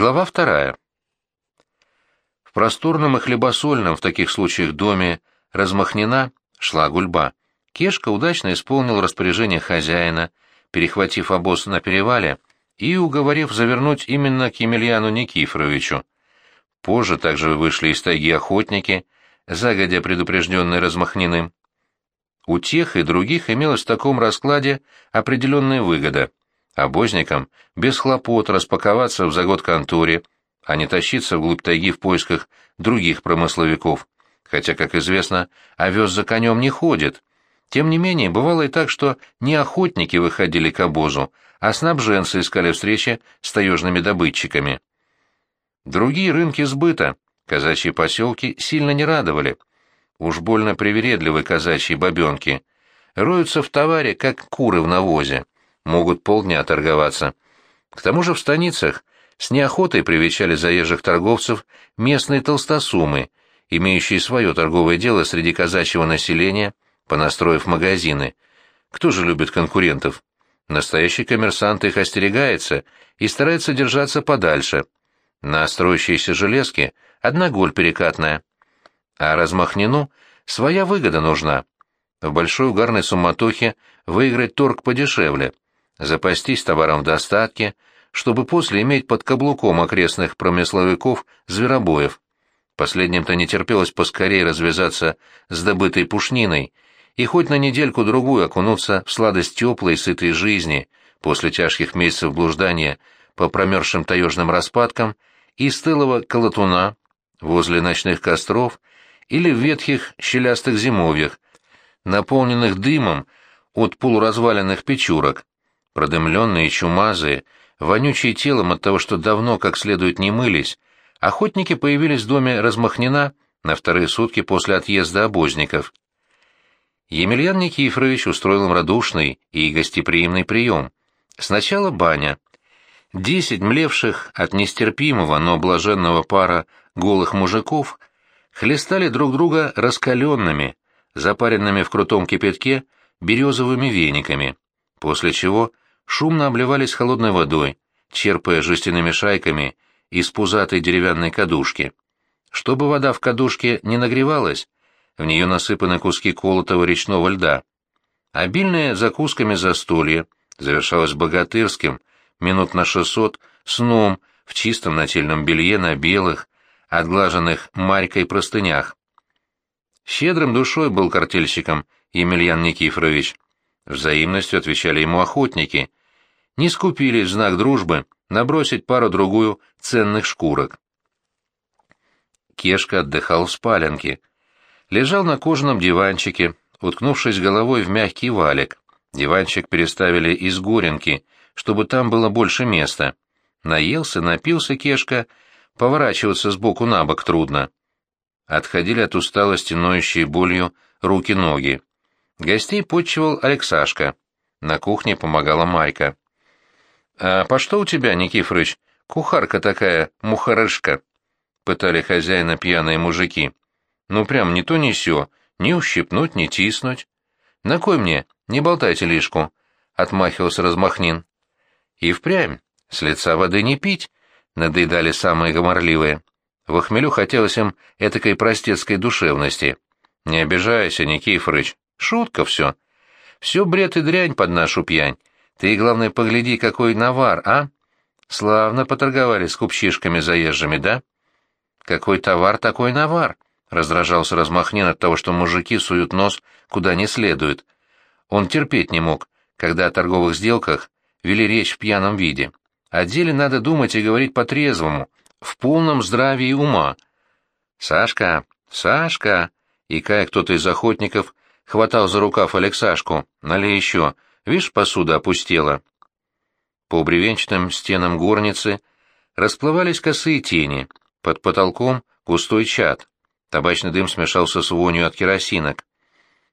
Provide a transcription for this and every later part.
Глава вторая. В просторном и хлебосольном в таких случаях доме размахнена шла гульба. Кешка удачно исполнил распоряжение хозяина, перехватив обоз на перевале и уговорив завернуть именно к Емельяну Никифоровичу. Позже также вышли из тайги охотники, загодя предупрежденные размахненным. У тех и других имелась в таком раскладе определенная выгода. Обозникам без хлопот распаковаться в загод конторе, а не тащиться вглубь тайги в поисках других промысловиков. Хотя, как известно, овес за конем не ходит. Тем не менее, бывало и так, что не охотники выходили к обозу, а снабженцы искали встречи с таежными добытчиками. Другие рынки сбыта, казачьи поселки, сильно не радовали. Уж больно привередливы казачьи бабенки. Роются в товаре, как куры в навозе. Могут полдня торговаться. К тому же в станицах с неохотой привечали заезжих торговцев местные толстосумы, имеющие свое торговое дело среди казачьего населения, понастроив магазины. Кто же любит конкурентов? Настоящий коммерсант их остерегается и старается держаться подальше – на строящиеся железки одна голь перекатная. А размахнину своя выгода нужна. В большой угарной суматохе выиграть торг подешевле, запастись товаром в достатке, чтобы после иметь под каблуком окрестных промысловиков-зверобоев. Последним-то не терпелось поскорее развязаться с добытой пушниной и хоть на недельку-другую окунуться в сладость теплой, сытой жизни после тяжких месяцев блуждания по промерзшим таежным распадкам из стылого колотуна, возле ночных костров или в ветхих щелястых зимовьях, наполненных дымом от полуразваленных печурок, продымленные чумазые, вонючие телом от того, что давно как следует не мылись, охотники появились в доме Размахнина на вторые сутки после отъезда обозников. Емельян Никифорович устроил им радушный и гостеприимный прием. Сначала баня — Десять млевших от нестерпимого, но блаженного пара голых мужиков хлестали друг друга раскаленными, запаренными в крутом кипятке березовыми вениками, после чего шумно обливались холодной водой, черпая жестяными шайками из пузатой деревянной кадушки. Чтобы вода в кадушке не нагревалась, в нее насыпаны куски колотого речного льда. Обильное закусками застолье завершалось богатырским, минут на шестьсот сном в чистом нательном белье на белых, отглаженных марькой простынях. Щедрым душой был картельщиком Емельян Никифорович. Взаимностью отвечали ему охотники. Не скупились в знак дружбы набросить пару-другую ценных шкурок. Кешка отдыхал в спаленке. Лежал на кожаном диванчике, уткнувшись головой в мягкий валик. Диванчик переставили из горенки — чтобы там было больше места. Наелся, напился Кешка, поворачиваться сбоку на бок трудно. Отходили от усталости, ноющие болью руки-ноги. Гостей подчевал Алексашка. На кухне помогала Майка. «А по что у тебя, Никифорыч, кухарка такая, мухарышка?» — пытали хозяина пьяные мужики. «Ну прям не то ни сё, ни ущипнуть, ни тиснуть». «На кой мне? Не болтайте лишку», — отмахивался Размахнин. И впрямь, с лица воды не пить, надоедали самые гоморливые. В хмелю хотелось им этакой простецкой душевности. Не обижайся, Никифорыч, шутка все. Все бред и дрянь под нашу пьянь. Ты, главное, погляди, какой навар, а? Славно поторговали с купчишками заезжими, да? Какой товар, такой навар, раздражался Размахнин от того, что мужики суют нос куда не следует. Он терпеть не мог, когда о торговых сделках вели речь в пьяном виде. О деле надо думать и говорить по-трезвому, в полном здравии ума. «Сашка! Сашка!» И кая кто-то из охотников хватал за рукав Алексашку. «Налей еще. Видишь, посуда опустела». По бревенчатым стенам горницы расплывались косые тени. Под потолком густой чад. Табачный дым смешался с вонью от керосинок.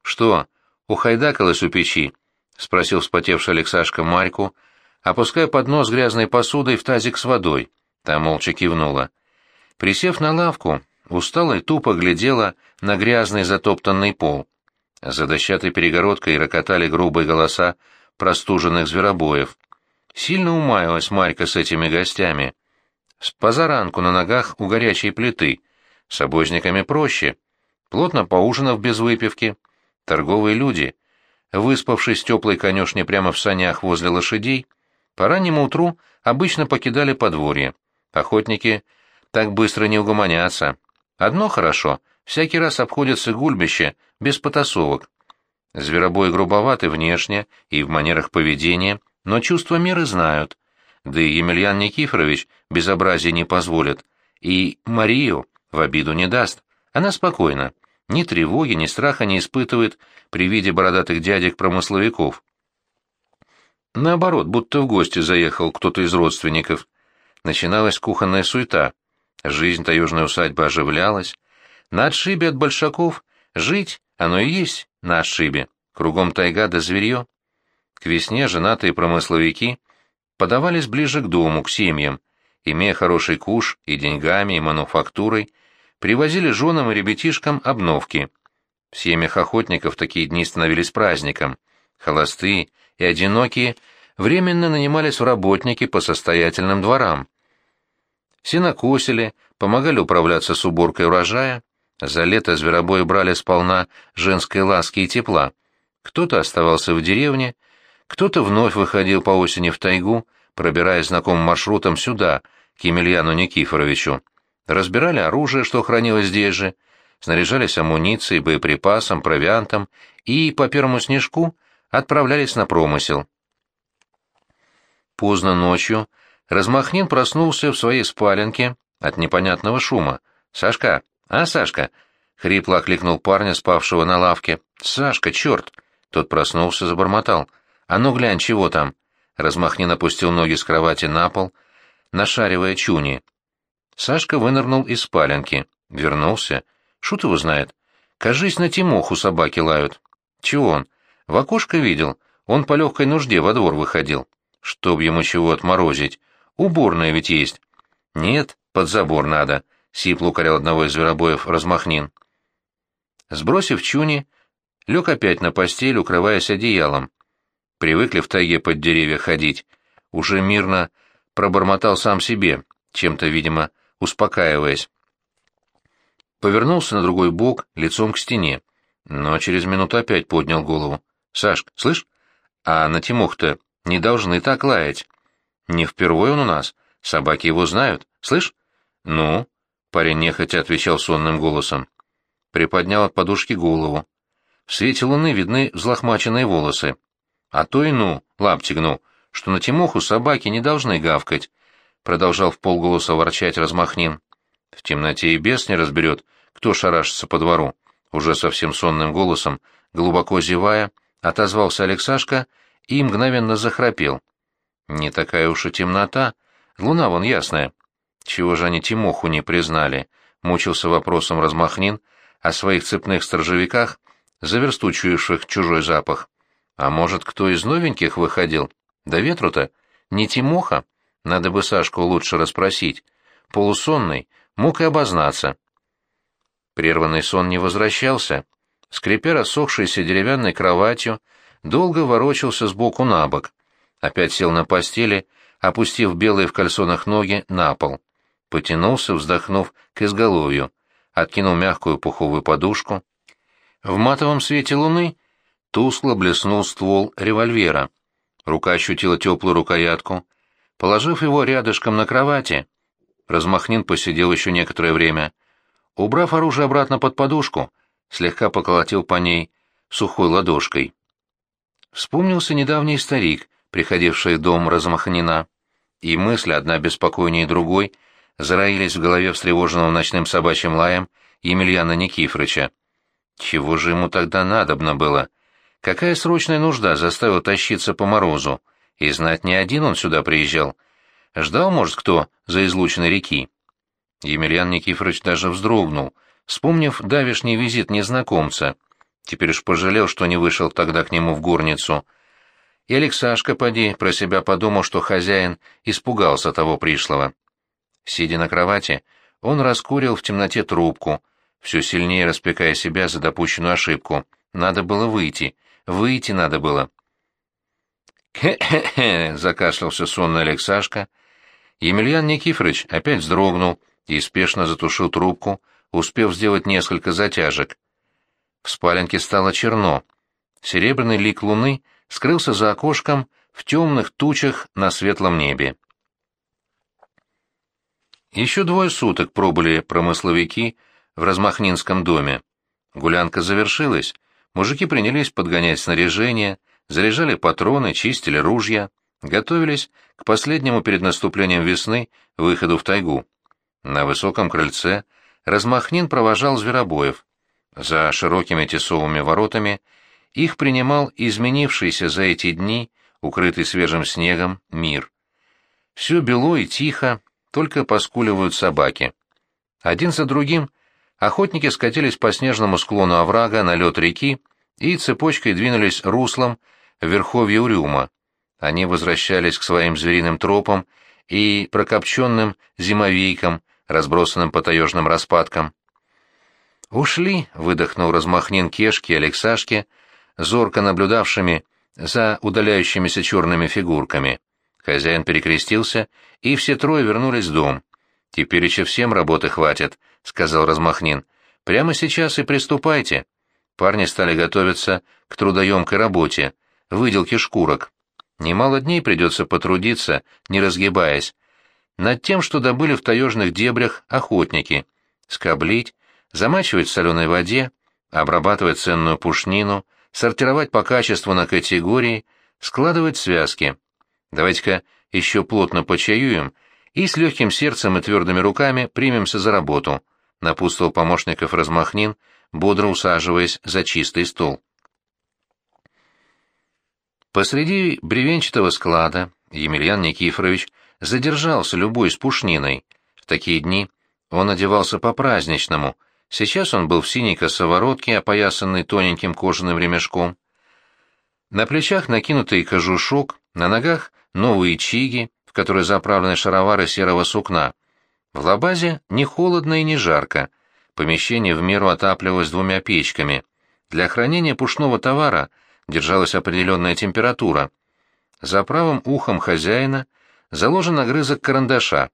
«Что, ухайдакалась у печи?» — спросил вспотевший Алексашка Марьку, опуская поднос грязной посудой в тазик с водой. Та молча кивнула. Присев на лавку, устала и тупо глядела на грязный затоптанный пол. За дощатой перегородкой рокотали грубые голоса простуженных зверобоев. Сильно умаялась Марька с этими гостями. С позаранку на ногах у горячей плиты. С обозниками проще. Плотно поужинав без выпивки. Торговые люди, выспавшись в теплой конюшне прямо в санях возле лошадей, по раннему утру обычно покидали подворье. Охотники так быстро не угомонятся. Одно хорошо, всякий раз обходятся гульбище без потасовок. Зверобои грубоваты внешне и в манерах поведения, но чувство меры знают. Да и Емельян Никифорович безобразие не позволит. И Марию в обиду не даст. Она спокойна. Ни тревоги, ни страха не испытывает при виде бородатых дядек-промысловиков. Наоборот, будто в гости заехал кто-то из родственников. Начиналась кухонная суета. Жизнь таежной усадьбы оживлялась. На отшибе от большаков жить оно и есть на отшибе. Кругом тайга да зверье. К весне женатые промысловики подавались ближе к дому, к семьям, имея хороший куш и деньгами, и мануфактурой, привозили женам и ребятишкам обновки. В семьях охотников такие дни становились праздником. Холостые и одинокие временно нанимались в работники по состоятельным дворам. Сенокосили, помогали управляться с уборкой урожая, за лето зверобои брали сполна женской ласки и тепла. Кто-то оставался в деревне, кто-то вновь выходил по осени в тайгу, пробираясь знакомым маршрутом сюда, к Емельяну Никифоровичу. Разбирали оружие, что хранилось здесь же, снаряжались амуницией, боеприпасом, провиантом и, по первому снежку, отправлялись на промысел. Поздно ночью Размахнин проснулся в своей спаленке от непонятного шума. «Сашка, «А, Сашка?» — хрипло окликнул парня, спавшего на лавке. «Сашка, черт!» Тот проснулся, забормотал. «А ну глянь, чего там?» Размахнин опустил ноги с кровати на пол, нашаривая чуни. Сашка вынырнул из спаленки. Вернулся. Шут его знает. Кажись, на Тимоху собаки лают. Чего он? В окошко видел. Он по легкой нужде во двор выходил. Чтоб ему чего отморозить. Уборная ведь есть. Нет, под забор надо. — сипло укорял одного из зверобоев Размахнин. Сбросив чуни, лег опять на постель, укрываясь одеялом. Привыкли в тайге под деревья ходить. Уже мирно пробормотал сам себе, чем-то, видимо, успокаиваясь. Повернулся на другой бок, лицом к стене, но через минуту опять поднял голову. «Саш, слышь? А на Тимух-то не должны так лаять. Не впервые он у нас, собаки его знают, слышь? Ну?» Парень нехотя отвечал сонным голосом. Приподнял от подушки голову. В свете луны видны взлохмаченные волосы. А то и ну, лапти гну, что на Тимоху собаки не должны гавкать, продолжал в полголоса ворчать Размахнин. В темноте и бес не разберет, кто шарашится по двору. Уже совсем сонным голосом, глубоко зевая, отозвался Алексашка и мгновенно захрапел. Не такая уж и темнота, луна вон ясная. Чего же они Тимоху не признали? Мучился вопросом Размахнин о своих цепных сторожевиках, заверстучивших чужой запах. А может, кто из новеньких выходил? Да ветру-то не Тимоха. Надо бы Сашку лучше расспросить. Полусонный мог и обознаться. Прерванный сон не возвращался. Скрипя рассохшейся деревянной кроватью, долго ворочался сбоку на бок. Опять сел на постели, опустив белые в кальсонах ноги на пол потянулся, вздохнув к изголовью, откинул мягкую пуховую подушку. В матовом свете луны тускло блеснул ствол револьвера. Рука ощутила теплую рукоятку. Положив его рядышком на кровати, Размахнин посидел еще некоторое время. Убрав оружие обратно под подушку, слегка поколотил по ней сухой ладошкой. Вспомнился недавний старик, приходивший в дом Размахнина, и мысли, одна беспокойнее другой — зароились в голове встревоженного ночным собачьим лаем Емельяна Никифорыча. Чего же ему тогда надобно было? Какая срочная нужда заставила тащиться по морозу? И знать не один он сюда приезжал. Ждал, может, кто за излученной реки? Емельян Никифорович даже вздрогнул, вспомнив давишний визит незнакомца. Теперь уж пожалел, что не вышел тогда к нему в горницу. И Алексашка, поди, про себя подумал, что хозяин испугался того пришлого. Сидя на кровати, он раскурил в темноте трубку, все сильнее распекая себя за допущенную ошибку. Надо было выйти. Выйти надо было. «Хе-хе-хе!» — закашлялся сонный Алексашка Емельян Никифорович опять вздрогнул и спешно затушил трубку, успев сделать несколько затяжек. В спаленке стало черно. Серебряный лик луны скрылся за окошком в темных тучах на светлом небе. Еще двое суток пробыли промысловики в Размахнинском доме. Гулянка завершилась, мужики принялись подгонять снаряжение, заряжали патроны, чистили ружья, готовились к последнему перед наступлением весны выходу в тайгу. На высоком крыльце Размахнин провожал зверобоев. За широкими тесовыми воротами их принимал изменившийся за эти дни, укрытый свежим снегом, мир. Все бело и тихо, только поскуливают собаки. Один за другим охотники скатились по снежному склону оврага на лед реки и цепочкой двинулись руслом в верховье Урюма. Они возвращались к своим звериным тропам и прокопченным зимовейкам, разбросанным по таежным распадкам. «Ушли», — выдохнул размахнин Кешки и Алексашки, зорко наблюдавшими за удаляющимися черными фигурками. Хозяин перекрестился, и все трое вернулись в дом. «Теперь еще всем работы хватит», — сказал Размахнин. «Прямо сейчас и приступайте». Парни стали готовиться к трудоемкой работе, выделке шкурок. Немало дней придется потрудиться, не разгибаясь, над тем, что добыли в таежных дебрях охотники, скоблить, замачивать в соленой воде, обрабатывать ценную пушнину, сортировать по качеству на категории, складывать связки. Давайте-ка еще плотно почаюем и с легким сердцем и твердыми руками примемся за работу, напутствовал помощников Размахнин, бодро усаживаясь за чистый стол. Посреди бревенчатого склада Емельян Никифорович задержался любой с пушниной. В такие дни он одевался по-праздничному. Сейчас он был в синей косоворотке, опоясанной тоненьким кожаным ремешком. На плечах накинутый кожушок, на ногах новые чиги, в которые заправлены шаровары серого сукна. В лабазе не холодно и не жарко. Помещение в меру отапливалось двумя печками. Для хранения пушного товара держалась определенная температура. За правым ухом хозяина заложен огрызок карандаша.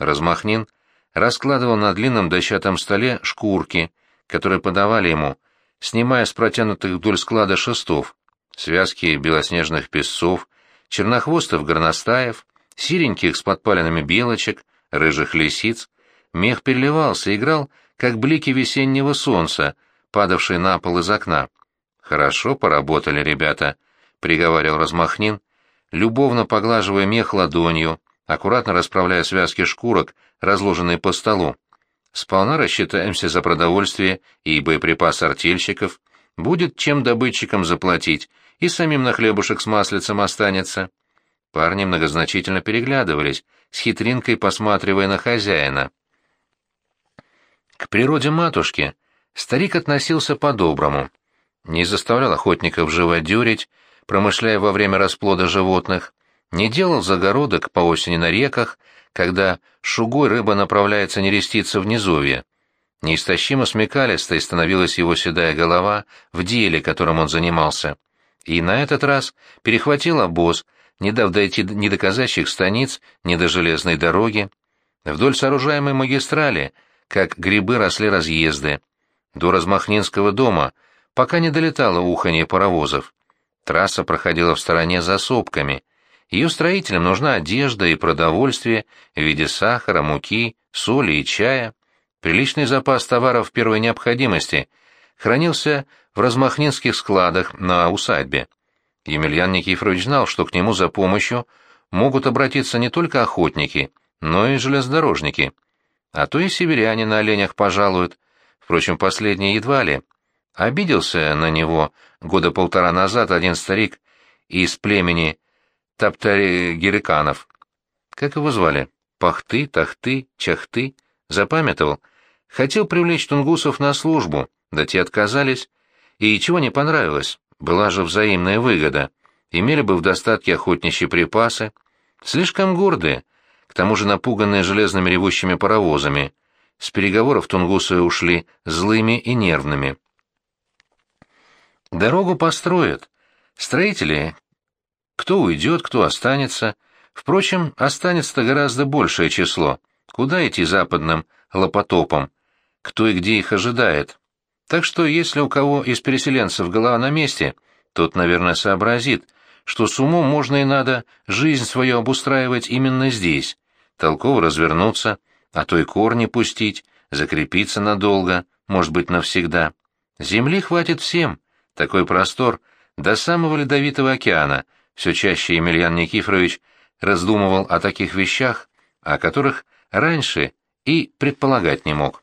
Размахнин раскладывал на длинном дощатом столе шкурки, которые подавали ему, снимая с протянутых вдоль склада шестов, связки белоснежных песцов, чернохвостов горностаев, сиреньких с подпаленными белочек, рыжих лисиц. Мех переливался, играл, как блики весеннего солнца, падавшие на пол из окна. «Хорошо поработали ребята», — приговаривал Размахнин, любовно поглаживая мех ладонью, аккуратно расправляя связки шкурок, разложенные по столу. Сполна рассчитаемся за продовольствие и боеприпасы артельщиков, будет чем добытчикам заплатить, и самим на хлебушек с маслицем останется. Парни многозначительно переглядывались, с хитринкой посматривая на хозяина. К природе матушки старик относился по-доброму. Не заставлял охотников живодерить, промышляя во время расплода животных, не делал загородок по осени на реках, когда шугой рыба направляется нереститься в низовье. Неистощимо смекалистой становилась его седая голова в деле, которым он занимался. И на этот раз перехватил обоз, не дав дойти ни до казачьих станиц, ни до железной дороги. Вдоль сооружаемой магистрали, как грибы, росли разъезды. До Размахнинского дома пока не долетало уханье паровозов. Трасса проходила в стороне за сопками. Ее строителям нужна одежда и продовольствие в виде сахара, муки, соли и чая. Приличный запас товаров первой необходимости хранился в размахнинских складах на усадьбе. Емельян Никифорович знал, что к нему за помощью могут обратиться не только охотники, но и железнодорожники. А то и северяне на оленях пожалуют. Впрочем, последние едва ли. Обиделся на него года полтора назад один старик из племени Таптаригериканов. Как его звали? Пахты, Тахты, Чахты? Запамятовал. Хотел привлечь тунгусов на службу, да те отказались. И чего не понравилось, была же взаимная выгода. Имели бы в достатке охотничьи припасы. Слишком гордые, к тому же напуганные железными ревущими паровозами. С переговоров тунгусы ушли злыми и нервными. Дорогу построят. Строители, кто уйдет, кто останется, Впрочем, останется гораздо большее число. Куда идти западным лопотопом? Кто и где их ожидает? Так что, если у кого из переселенцев голова на месте, тот, наверное, сообразит, что с умом можно и надо жизнь свою обустраивать именно здесь, толково развернуться, а то и корни пустить, закрепиться надолго, может быть, навсегда. Земли хватит всем, такой простор, до самого Ледовитого океана, все чаще Емельян Никифорович раздумывал о таких вещах, о которых раньше и предполагать не мог.